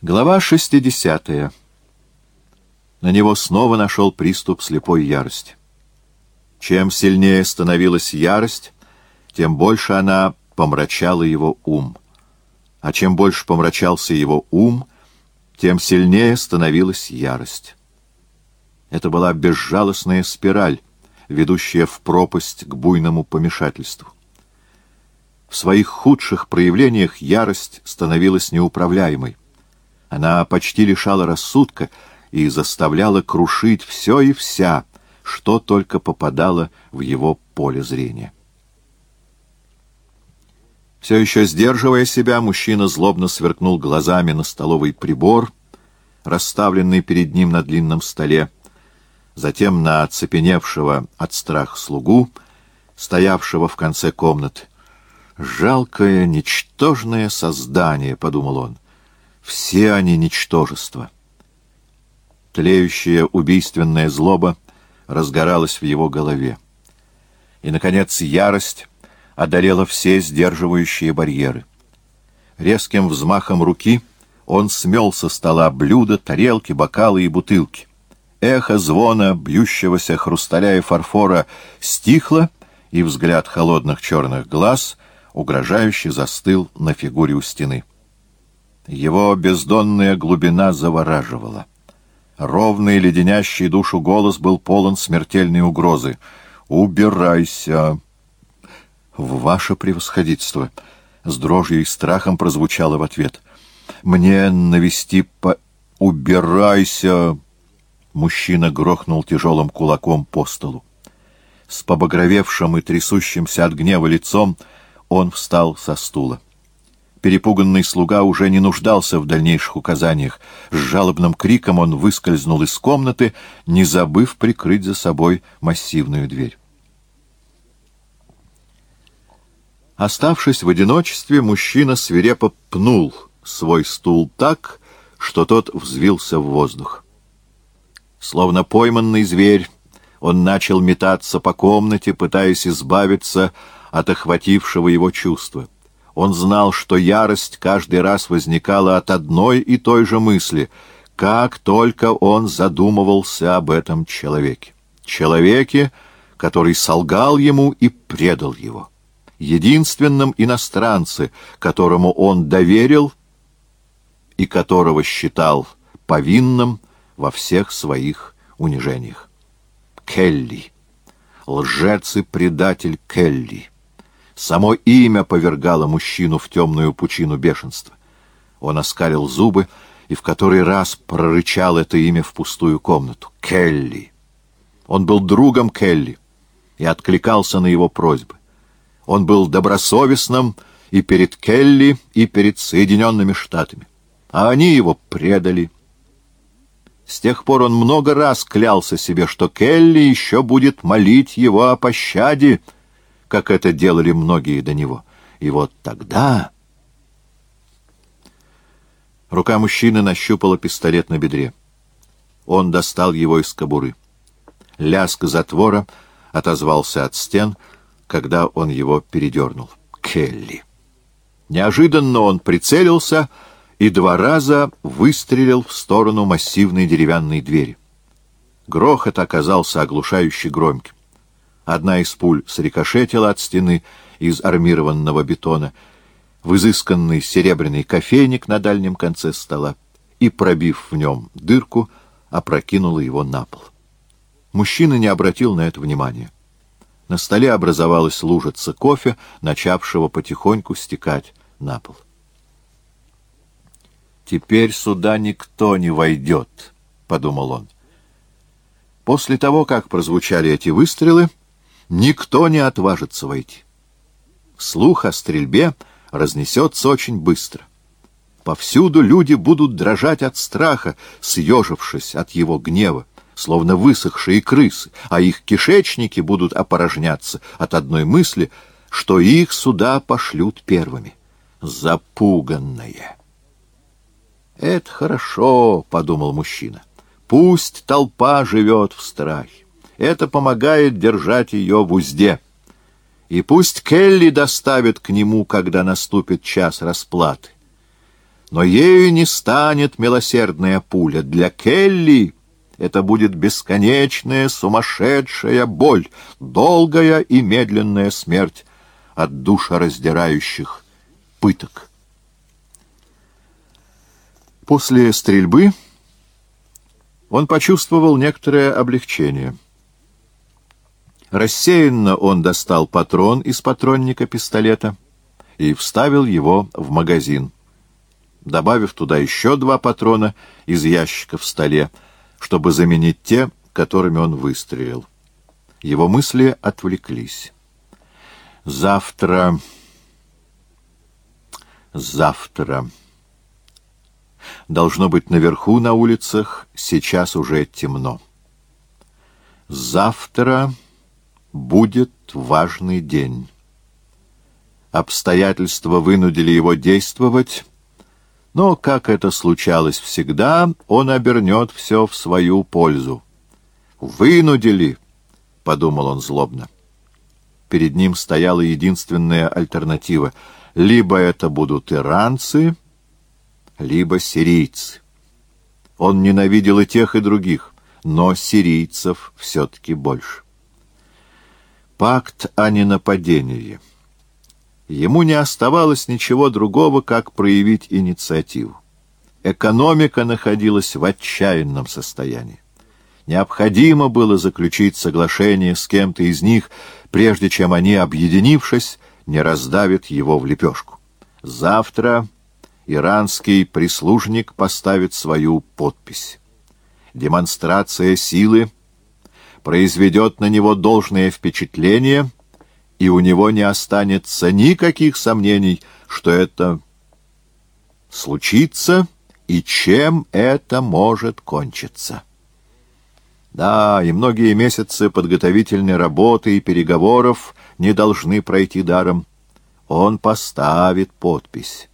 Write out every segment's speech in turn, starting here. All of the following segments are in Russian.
Глава 60. На него снова нашел приступ слепой ярости. Чем сильнее становилась ярость, тем больше она помрачала его ум. А чем больше помрачался его ум, тем сильнее становилась ярость. Это была безжалостная спираль, ведущая в пропасть к буйному помешательству. В своих худших проявлениях ярость становилась неуправляемой. Она почти лишала рассудка и заставляла крушить все и вся, что только попадало в его поле зрения. Все еще сдерживая себя, мужчина злобно сверкнул глазами на столовый прибор, расставленный перед ним на длинном столе, затем на оцепеневшего от страха слугу, стоявшего в конце комнаты. «Жалкое, ничтожное создание», — подумал он, — все они ничтожество. Тлеющая убийственная злоба разгоралась в его голове. И, наконец, ярость одолела все сдерживающие барьеры. Резким взмахом руки он смел со стола блюда, тарелки, бокалы и бутылки. Эхо звона, бьющегося хрусталя и фарфора, стихло, и взгляд холодных черных глаз угрожающе застыл на фигуре у стены. Его бездонная глубина завораживала. Ровный, леденящий душу голос был полон смертельной угрозы. «Убирайся!» «Ваше превосходительство!» С дрожью и страхом прозвучало в ответ. «Мне навести по... Убирайся!» Мужчина грохнул тяжелым кулаком по столу. С побагровевшим и трясущимся от гнева лицом он встал со стула. Перепуганный слуга уже не нуждался в дальнейших указаниях. С жалобным криком он выскользнул из комнаты, не забыв прикрыть за собой массивную дверь. Оставшись в одиночестве, мужчина свирепо пнул свой стул так, что тот взвился в воздух. Словно пойманный зверь, он начал метаться по комнате, пытаясь избавиться от охватившего его чувства. Он знал, что ярость каждый раз возникала от одной и той же мысли, как только он задумывался об этом человеке. Человеке, который солгал ему и предал его. Единственном иностранце, которому он доверил и которого считал повинным во всех своих унижениях. Келли. Лжец и предатель Келли. Само имя повергало мужчину в темную пучину бешенства. Он оскалил зубы и в который раз прорычал это имя в пустую комнату. Келли. Он был другом Келли и откликался на его просьбы. Он был добросовестным и перед Келли, и перед Соединенными Штатами. А они его предали. С тех пор он много раз клялся себе, что Келли еще будет молить его о пощаде, как это делали многие до него. И вот тогда... Рука мужчины нащупала пистолет на бедре. Он достал его из кобуры. Лязг затвора отозвался от стен, когда он его передернул. Келли. Неожиданно он прицелился и два раза выстрелил в сторону массивной деревянной двери. Грохот оказался оглушающе громким. Одна из пуль срикошетила от стены из армированного бетона в изысканный серебряный кофейник на дальнем конце стола и, пробив в нем дырку, опрокинула его на пол. Мужчина не обратил на это внимания. На столе образовалась лужица кофе, начавшего потихоньку стекать на пол. «Теперь сюда никто не войдет», — подумал он. После того, как прозвучали эти выстрелы, никто не отважится войти. Слух о стрельбе разнесется очень быстро. Повсюду люди будут дрожать от страха, съежившись от его гнева, словно высохшие крысы, а их кишечники будут опорожняться от одной мысли, что их сюда пошлют первыми. Запуганное. «Это хорошо», — подумал мужчина. «Пусть толпа живет в страхе. Это помогает держать ее в узде. И пусть Келли доставит к нему, когда наступит час расплаты. Но ею не станет милосердная пуля. Для Келли это будет бесконечная сумасшедшая боль, долгая и медленная смерть от душераздирающих пыток. После стрельбы он почувствовал некоторое облегчение. Рассеянно он достал патрон из патронника пистолета и вставил его в магазин, добавив туда еще два патрона из ящика в столе, чтобы заменить те, которыми он выстрелил. Его мысли отвлеклись. Завтра... Завтра... Должно быть, наверху на улицах сейчас уже темно. Завтра будет важный день. Обстоятельства вынудили его действовать, но, как это случалось всегда, он обернет все в свою пользу. «Вынудили!» — подумал он злобно. Перед ним стояла единственная альтернатива. Либо это будут иранцы, либо сирийцы. Он ненавидел и тех, и других, но сирийцев все-таки больше. Пакт о ненападении. Ему не оставалось ничего другого, как проявить инициативу. Экономика находилась в отчаянном состоянии. Необходимо было заключить соглашение с кем-то из них, прежде чем они, объединившись, не раздавят его в лепешку. Завтра иранский прислужник поставит свою подпись. Демонстрация силы произведет на него должное впечатление, и у него не останется никаких сомнений, что это случится и чем это может кончиться. Да, и многие месяцы подготовительной работы и переговоров не должны пройти даром. Он поставит подпись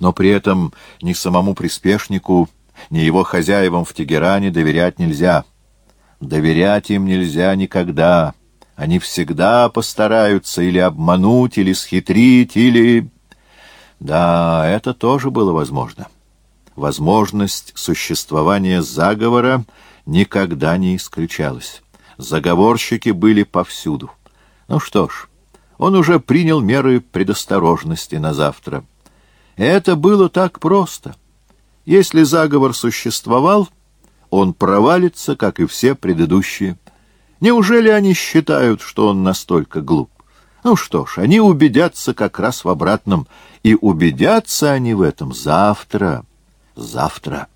но при этом ни самому приспешнику, ни его хозяевам в Тегеране доверять нельзя. Доверять им нельзя никогда. Они всегда постараются или обмануть, или схитрить, или... Да, это тоже было возможно. Возможность существования заговора никогда не исключалась. Заговорщики были повсюду. Ну что ж, он уже принял меры предосторожности на завтра. Это было так просто. Если заговор существовал, он провалится, как и все предыдущие. Неужели они считают, что он настолько глуп? Ну что ж, они убедятся как раз в обратном. И убедятся они в этом завтра. Завтра.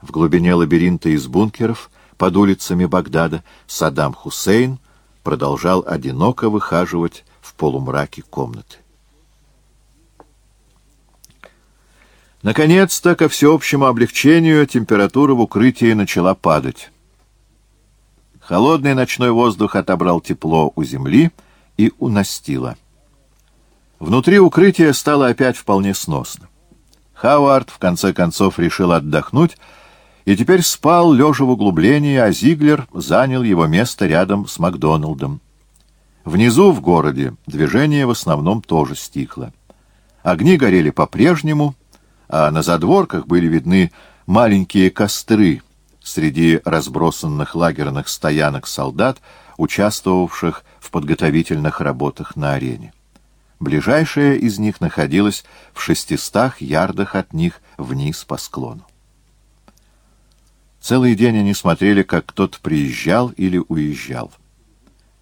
В глубине лабиринта из бункеров под улицами Багдада Саддам Хусейн продолжал одиноко выхаживать в полумраке комнаты. Наконец-то, ко всеобщему облегчению, температура в укрытии начала падать. Холодный ночной воздух отобрал тепло у земли и у настила. Внутри укрытия стало опять вполне сносно. Хауард в конце концов решил отдохнуть и теперь спал, лежа в углублении, а Зиглер занял его место рядом с Макдоналдом. Внизу, в городе, движение в основном тоже стихло. Огни горели по-прежнему — а на задворках были видны маленькие костры среди разбросанных лагерных стоянок солдат, участвовавших в подготовительных работах на арене. Ближайшая из них находилась в шестистах ярдах от них вниз по склону. Целый день они смотрели, как кто-то приезжал или уезжал.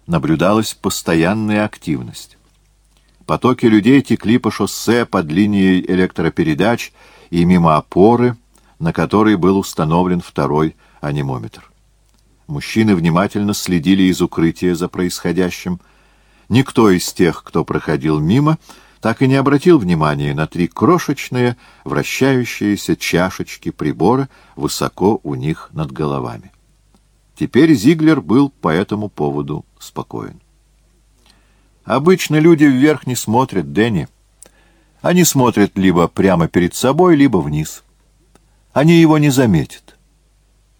Наблюдалась постоянная активность. Потоки людей текли по шоссе под линией электропередач и мимо опоры, на которой был установлен второй анимометр. Мужчины внимательно следили из укрытия за происходящим. Никто из тех, кто проходил мимо, так и не обратил внимания на три крошечные вращающиеся чашечки прибора высоко у них над головами. Теперь Зиглер был по этому поводу спокоен. Обычно люди вверх не смотрят, Дэнни. Они смотрят либо прямо перед собой, либо вниз. Они его не заметят.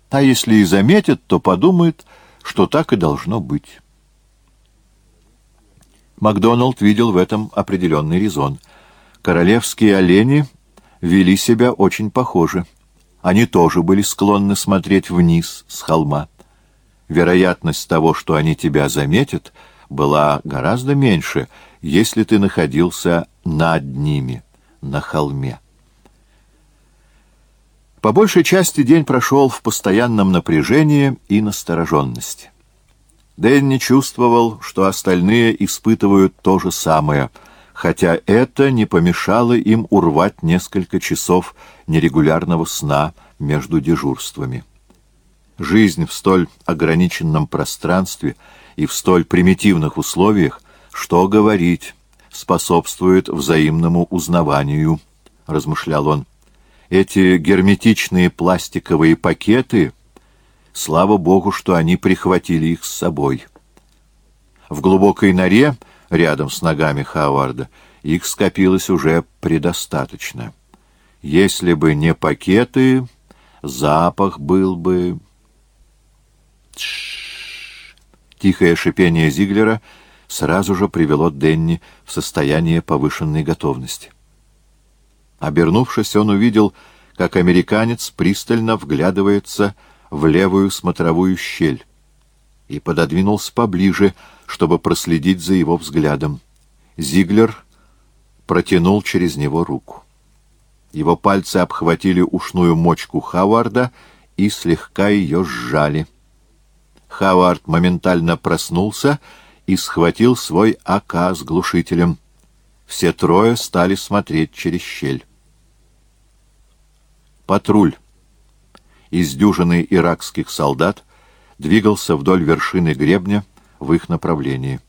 А если и заметят, то подумают, что так и должно быть. Макдоналд видел в этом определенный резон. Королевские олени вели себя очень похоже. Они тоже были склонны смотреть вниз с холма. Вероятность того, что они тебя заметят, была гораздо меньше, если ты находился над ними, на холме. По большей части день прошел в постоянном напряжении и настороженности. Дэнни чувствовал, что остальные испытывают то же самое, хотя это не помешало им урвать несколько часов нерегулярного сна между дежурствами. Жизнь в столь ограниченном пространстве и в столь примитивных условиях, что говорить, способствует взаимному узнаванию, размышлял он. Эти герметичные пластиковые пакеты — Слава Богу, что они прихватили их с собой. В глубокой норе, рядом с ногами Хаварда, их скопилось уже предостаточно. Если бы не пакеты, запах был бы... Тихое шипение Зиглера сразу же привело Денни в состояние повышенной готовности. Обернувшись, он увидел, как американец пристально вглядывается в левую смотровую щель и пододвинулся поближе, чтобы проследить за его взглядом. Зиглер протянул через него руку. Его пальцы обхватили ушную мочку Хаварда и слегка ее сжали. Хавард моментально проснулся и схватил свой АК с глушителем. Все трое стали смотреть через щель. «Патруль!» из дюжины иракских солдат двигался вдоль вершины гребня в их направлении.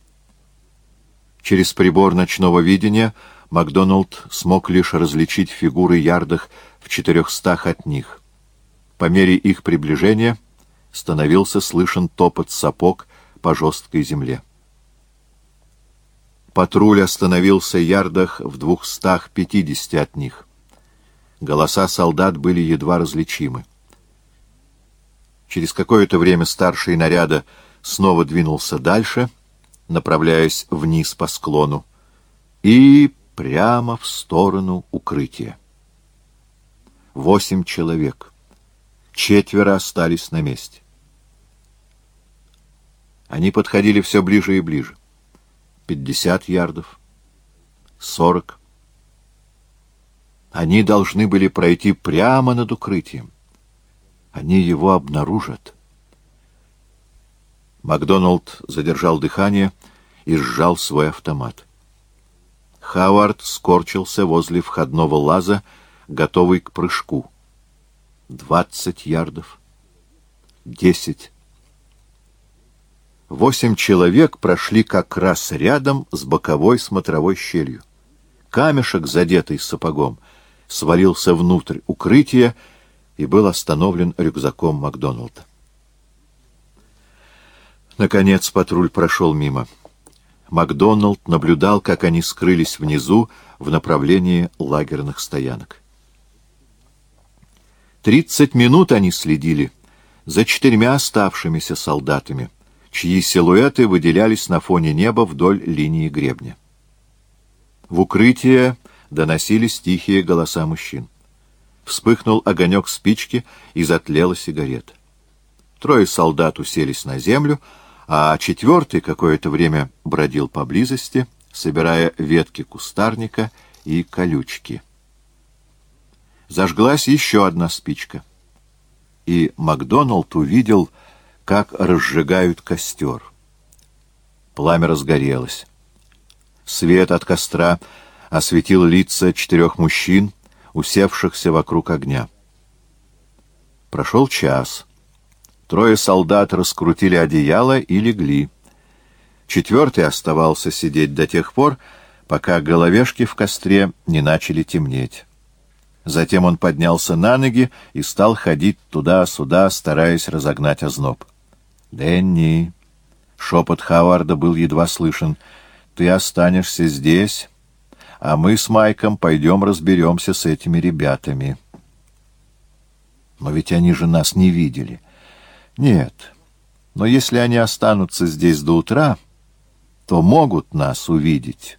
Через прибор ночного видения Макдоналд смог лишь различить фигуры ярдах в четырехстах от них. По мере их приближения становился слышен топот сапог по жесткой земле. Патруль остановился ярдах в двухстах пятидесяти от них. Голоса солдат были едва различимы. Через какое-то время старший наряда снова двинулся дальше, направляясь вниз по склону, и прямо в сторону укрытия. Восемь человек. Четверо остались на месте. Они подходили все ближе и ближе. Пятьдесят ярдов. Сорок. Они должны были пройти прямо над укрытием. Они его обнаружат. Макдоналд задержал дыхание и сжал свой автомат. Хавард скорчился возле входного лаза, готовый к прыжку. Двадцать ярдов. Десять. Восемь человек прошли как раз рядом с боковой смотровой щелью. Камешек, задетый сапогом, свалился внутрь укрытия и был остановлен рюкзаком Макдоналда. Наконец патруль прошел мимо. Макдоналд наблюдал, как они скрылись внизу в направлении лагерных стоянок. Тридцать минут они следили за четырьмя оставшимися солдатами, чьи силуэты выделялись на фоне неба вдоль линии гребня. В укрытие доносились тихие голоса мужчин. Вспыхнул огонек спички и затлела сигарета. Трое солдат уселись на землю, а четвертый какое-то время бродил поблизости, собирая ветки кустарника и колючки. Зажглась еще одна спичка, и Макдоналд увидел, как разжигают костер. Пламя разгорелось. Свет от костра осветил лица четырех мужчин, усевшихся вокруг огня. Прошел час. Трое солдат раскрутили одеяло и легли. Четвертый оставался сидеть до тех пор, пока головешки в костре не начали темнеть. Затем он поднялся на ноги и стал ходить туда-сюда, стараясь разогнать озноб. «Дэнни!» — шепот Хаварда был едва слышен. «Ты останешься здесь а мы с Майком пойдем разберемся с этими ребятами. Но ведь они же нас не видели. Нет, но если они останутся здесь до утра, то могут нас увидеть,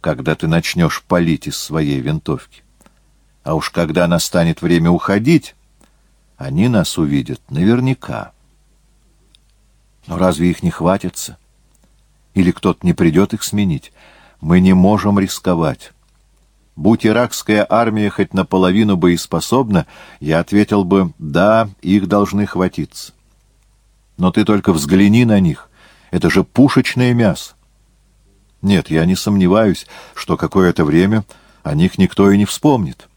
когда ты начнешь палить из своей винтовки. А уж когда настанет время уходить, они нас увидят наверняка. Но разве их не хватится? Или кто-то не придет их сменить? Мы не можем рисковать. Будь иракская армия хоть наполовину боеспособна, я ответил бы, да, их должны хватиться. Но ты только взгляни на них. Это же пушечное мясо. Нет, я не сомневаюсь, что какое-то время о них никто и не вспомнит.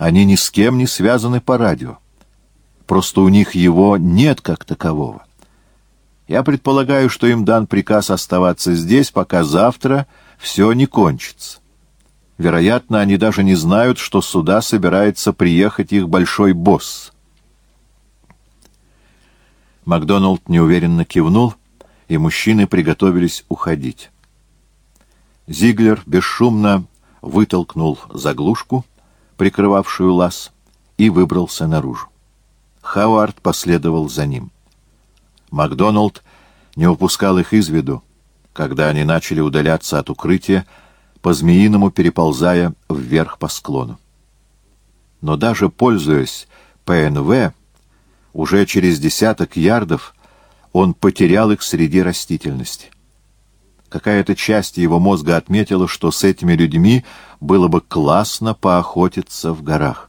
Они ни с кем не связаны по радио. Просто у них его нет как такового. Я предполагаю, что им дан приказ оставаться здесь, пока завтра все не кончится. Вероятно, они даже не знают, что сюда собирается приехать их большой босс. Макдоналд неуверенно кивнул, и мужчины приготовились уходить. Зиглер бесшумно вытолкнул заглушку, прикрывавшую лаз, и выбрался наружу. Хауард последовал за ним. Макдоналд не упускал их из виду, когда они начали удаляться от укрытия, по-змеиному переползая вверх по склону. Но даже пользуясь ПНВ, уже через десяток ярдов он потерял их среди растительности. Какая-то часть его мозга отметила, что с этими людьми было бы классно поохотиться в горах.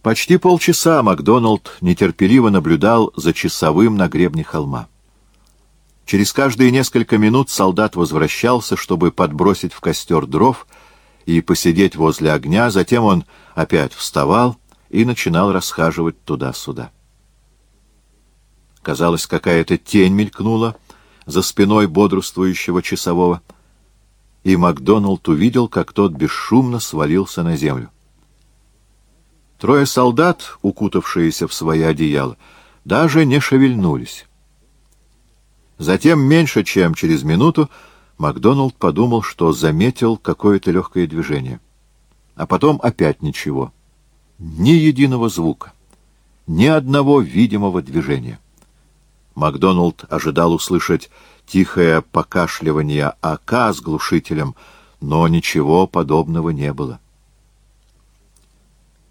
Почти полчаса Макдоналд нетерпеливо наблюдал за часовым на гребне холма. Через каждые несколько минут солдат возвращался, чтобы подбросить в костер дров и посидеть возле огня, затем он опять вставал и начинал расхаживать туда-сюда. Казалось, какая-то тень мелькнула за спиной бодрствующего часового, и Макдоналд увидел, как тот бесшумно свалился на землю. Трое солдат, укутавшиеся в свои одеяла, даже не шевельнулись. Затем, меньше чем через минуту, Макдоналд подумал, что заметил какое-то легкое движение. А потом опять ничего. Ни единого звука. Ни одного видимого движения. Макдоналд ожидал услышать тихое покашливание АК с глушителем, но ничего подобного не было.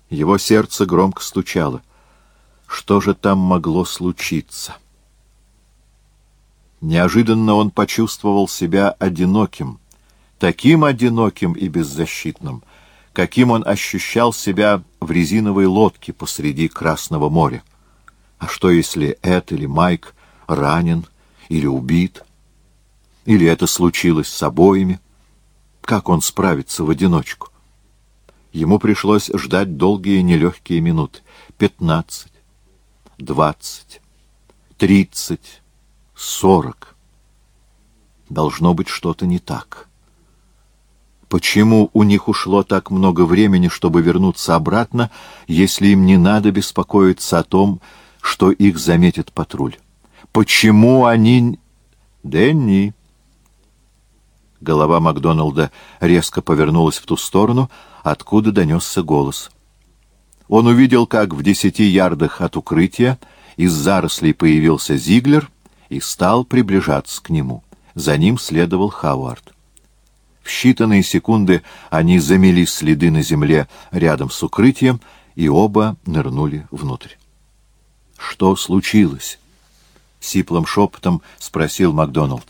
Его сердце громко стучало. Что же там могло случиться? Неожиданно он почувствовал себя одиноким, таким одиноким и беззащитным, каким он ощущал себя в резиновой лодке посреди Красного моря. А что, если Эд или Майк ранен или убит? Или это случилось с обоими? Как он справится в одиночку? Ему пришлось ждать долгие нелегкие минуты. Пятнадцать, двадцать, тридцать сорок. Должно быть что-то не так. Почему у них ушло так много времени, чтобы вернуться обратно, если им не надо беспокоиться о том, что их заметит патруль? Почему они... Дэнни... Голова Макдоналда резко повернулась в ту сторону, откуда донесся голос. Он увидел, как в десяти ярдах от укрытия из зарослей появился Зиглер — и стал приближаться к нему. За ним следовал Хауард. В считанные секунды они замели следы на земле рядом с укрытием, и оба нырнули внутрь. «Что случилось?» — сиплым шепотом спросил Макдоналд.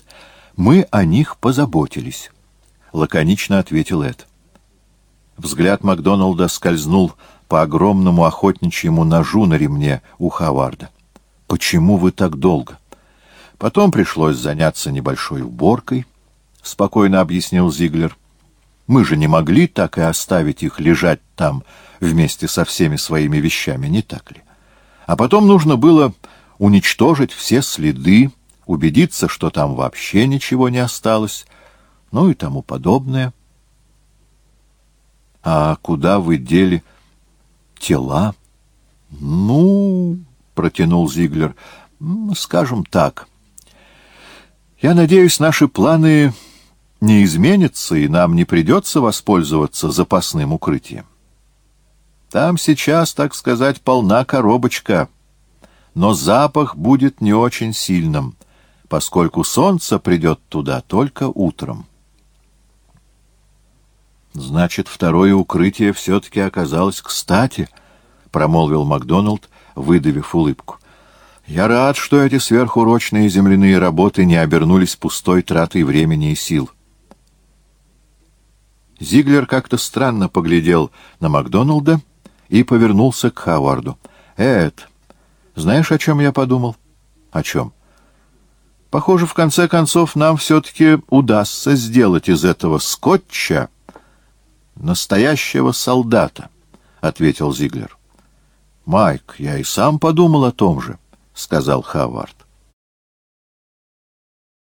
«Мы о них позаботились», — лаконично ответил Эд. Взгляд Макдоналда скользнул по огромному охотничьему ножу на ремне у Хаварда. «Почему вы так долго?» Потом пришлось заняться небольшой уборкой, — спокойно объяснил Зиглер. Мы же не могли так и оставить их лежать там вместе со всеми своими вещами, не так ли? А потом нужно было уничтожить все следы, убедиться, что там вообще ничего не осталось, ну и тому подобное. — А куда вы дели тела? — Ну, — протянул Зиглер, — скажем так — я надеюсь, наши планы не изменятся, и нам не придется воспользоваться запасным укрытием. Там сейчас, так сказать, полна коробочка. но запах будет не очень сильным, поскольку солнце придет туда только утром. «Значит, второе укрытие все-таки оказалось кстати», — промолвил Макдоналд, выдавив улыбку. «Я рад, что эти сверхурочные земляные работы не обернулись пустой тратой времени и сил». Зиглер как-то странно поглядел на Макдоналда и повернулся к Хаварду. «Эд, знаешь, о чем я подумал?» «О чем?» «Похоже, в конце концов, нам все-таки удастся сделать из этого скотча настоящего солдата», — ответил Зиглер. «Майк, я и сам подумал о том же», — сказал Хавард.